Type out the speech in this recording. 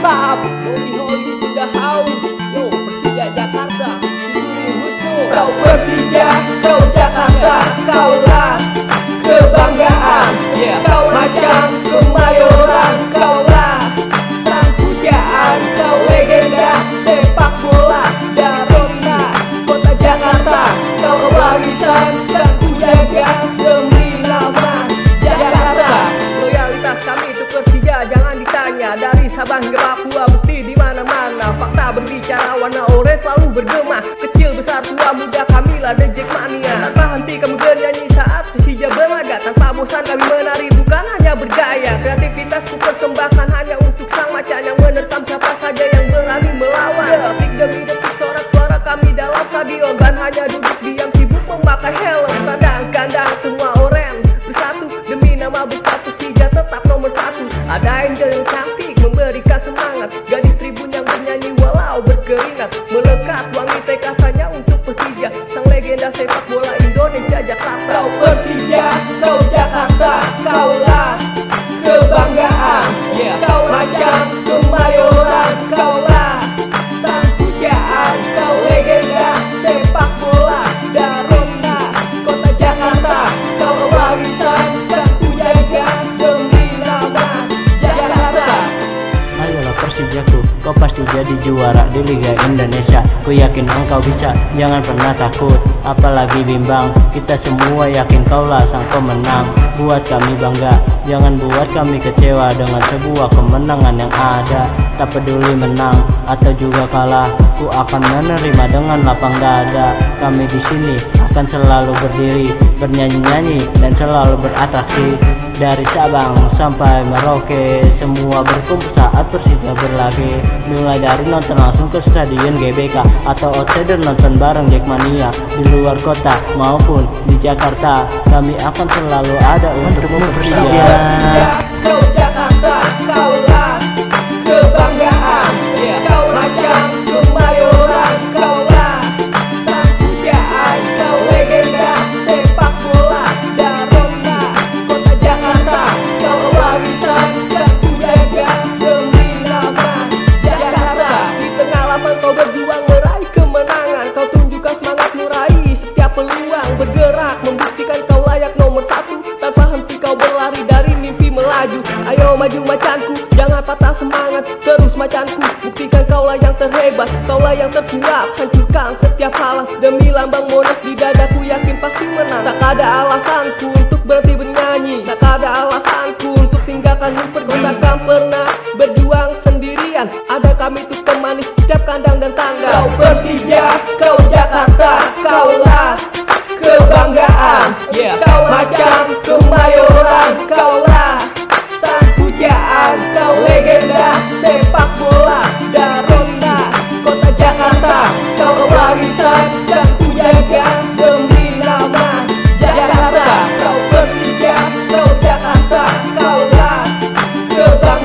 WhatsApp Holy Holy sudah haus. Yo Persija Jakarta Kau Persija, kau Jakarta Sabang hingga Papua bukti di mana mana Fakta berbicara warna orange selalu bergema. Kecil besar tua muda kami lah The Jack Mania. Tanpa henti kami bernyanyi saat Persija berlaga Tanpa bosan kami menari bukan hanya bergaya. Kreativitas Gadis tribun yang bernyanyi walau berkeringat Persijaku, kau pasti jadi juara di Liga Indonesia. Ku yakin engkau bisa, jangan pernah takut. Apalagi bimbang, kita semua yakin kaulah sang pemenang. Buat kami bangga, jangan buat kami kecewa Dengan sebuah kemenangan yang ada. Tak peduli menang atau juga kalah. Ku akan menerima dengan lapang dada. Kami di sini akan selalu berdiri Bernyanyi-nyanyi dan selalu beratraksi Dari Sabang sampai Merauke Semua berkumpul saat Persija berlaga Mulai dari nonton langsung ke stadion GBK Atau outsider nonton bareng Jackmania Di luar kota maupun di Jakarta. Kami akan selalu ada untukmu Persija Kau Jakarta, kaulah peluang Bergerak membuktikan kau layak nomor satu. Tanpa henti kau berlari dari mimpi melaju. Ayo maju macanku, jangan patah semangat Terus macanku, buktikan kaulah yang terhebat Kaulah yang terkuat, hancurkan setiap halang Demi lambang monas di dadaku. Yakin pasti menang Tak ada alasanku untuk berhenti bernyanyi. Tak ada alasanku untuk tinggalkan Hooper Kau takkan pernah Shut.